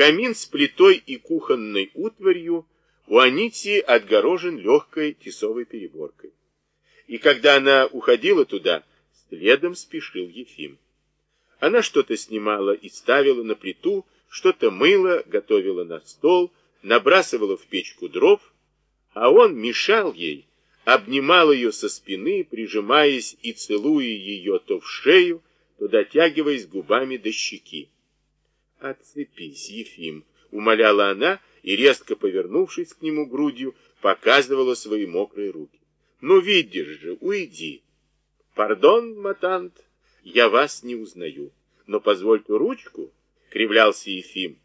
Камин с плитой и кухонной утварью у Анити отгорожен легкой тесовой переборкой. И когда она уходила туда, следом спешил Ефим. Она что-то снимала и ставила на плиту, что-то мыла, готовила на стол, набрасывала в печку дров, а он мешал ей, обнимал ее со спины, прижимаясь и целуя ее то в шею, то дотягиваясь губами до щеки. «Отцепись, Ефим!» — умоляла она и, резко повернувшись к нему грудью, показывала свои мокрые руки. «Ну, видишь же, уйди!» «Пардон, матант, я вас не узнаю, но позвольте ручку!» — кривлялся Ефим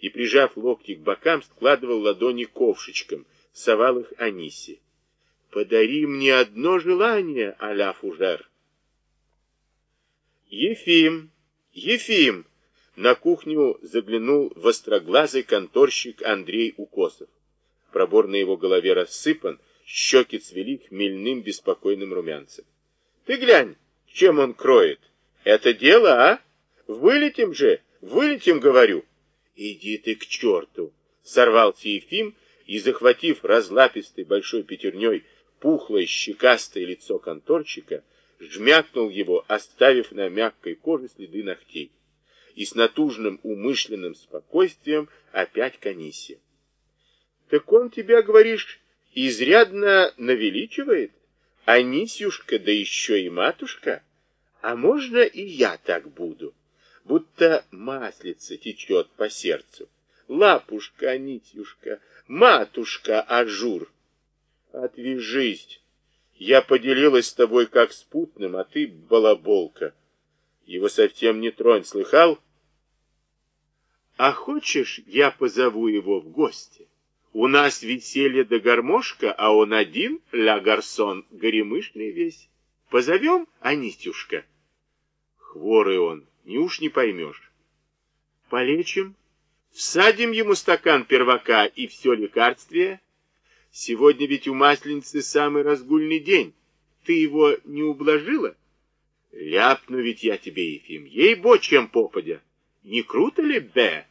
и, прижав локти к бокам, складывал ладони ковшечком, совал их Анисе. «Подари мне одно желание, а-ля фужер!» «Ефим! Ефим!» На кухню заглянул востроглазый конторщик Андрей Укосов. Пробор на его голове рассыпан, щеки цвели хмельным беспокойным румянцем. Ты глянь, чем он кроет. Это дело, а? Вылетим же, вылетим, говорю. Иди ты к черту, сорвался Ефим и, захватив разлапистой большой пятерней пухлое щекастое лицо конторщика, жмякнул его, оставив на мягкой коже следы ногтей и с натужным умышленным спокойствием опять к Анисе. Так он тебя, говоришь, изрядно навеличивает? Анисюшка, да еще и матушка? А можно и я так буду? Будто маслица течет по сердцу. Лапушка, Анисюшка, матушка, ажур. Отвяжись. Я поделилась с тобой как с путным, а ты балаболка. Его совсем не тронь, слыхал? А хочешь, я позову его в гости? У нас веселье да гармошка, а он один, la garçon, горемышный весь. Позовем, Анисюшка? Хворый он, неуж не поймешь. Полечим, всадим ему стакан первака и все лекарствие. Сегодня ведь у масленицы самый разгульный день. Ты его не ублажила? Ляпну ведь я тебе, Ефим, ей-бо, чем попадя. Не круто ли, Б?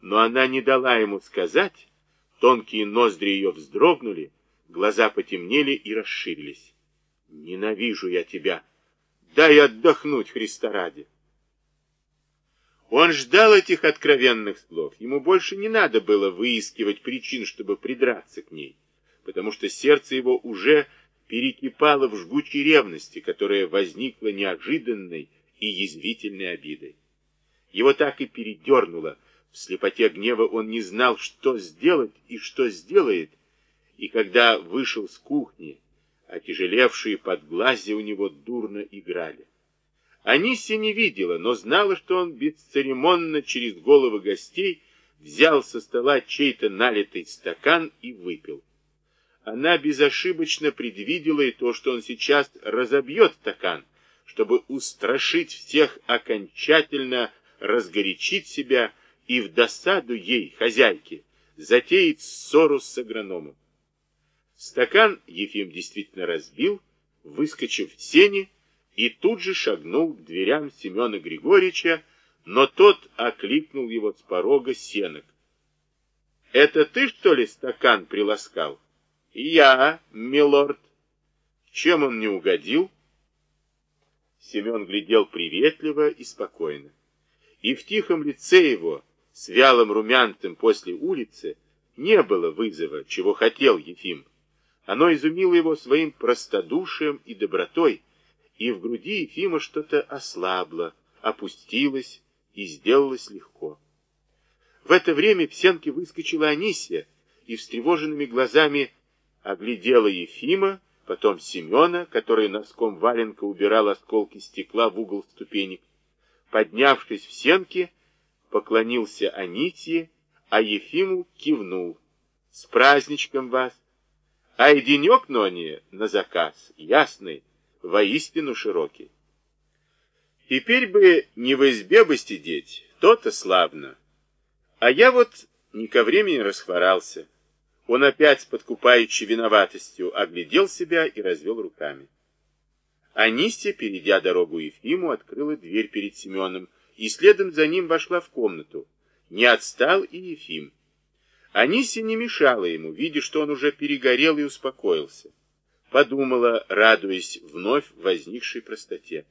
Но она не дала ему сказать. Тонкие ноздри ее вздрогнули, глаза потемнели и расширились. Ненавижу я тебя. Дай отдохнуть, Христа ради. Он ждал этих откровенных слов. Ему больше не надо было выискивать причин, чтобы придраться к ней, потому что сердце его уже перекипало в жгучей ревности, которая возникла неожиданной и язвительной обидой. Его так и передернуло. В слепоте гнева он не знал, что сделать и что сделает, и когда вышел с кухни, отяжелевшие под глази у него дурно играли. Анисия не видела, но знала, что он бесцеремонно через головы гостей взял со стола чей-то налитый стакан и выпил. Она безошибочно предвидела и то, что он сейчас разобьет стакан, чтобы устрашить всех окончательно, разгорячить себя и в досаду ей, хозяйке, затеять ссору с агрономом. Стакан Ефим действительно разбил, выскочив в сени, и тут же шагнул к дверям Семена Григорьевича, но тот окликнул его с порога сенок. — Это ты, что ли, стакан приласкал? — «Я, милорд». Чем он не угодил? Семен глядел приветливо и спокойно. И в тихом лице его, с вялым румянцем после улицы, не было вызова, чего хотел Ефим. Оно изумило его своим простодушием и добротой, и в груди Ефима что-то ослабло, опустилось и сделалось легко. В это время в сенке выскочила Анисия и встревоженными глазами оглядела Ефима, потом Семена, который носком валенка убирал осколки стекла в угол ступенек. Поднявшись в сенки, поклонился Анисье, а Ефиму кивнул. «С праздничком вас!» А и денек, Нони, на заказ, ясный, воистину широкий. Теперь бы не в избе бы сидеть, то-то славно. А я вот не ко времени расхворался. Он опять с подкупающей виноватостью оглядел себя и развел руками. Анисия, перейдя дорогу Ефиму, открыла дверь перед Семеном и следом за ним вошла в комнату. Не отстал и Ефим. Анисия не мешала ему, видя, что он уже перегорел и успокоился. Подумала, радуясь вновь возникшей простоте.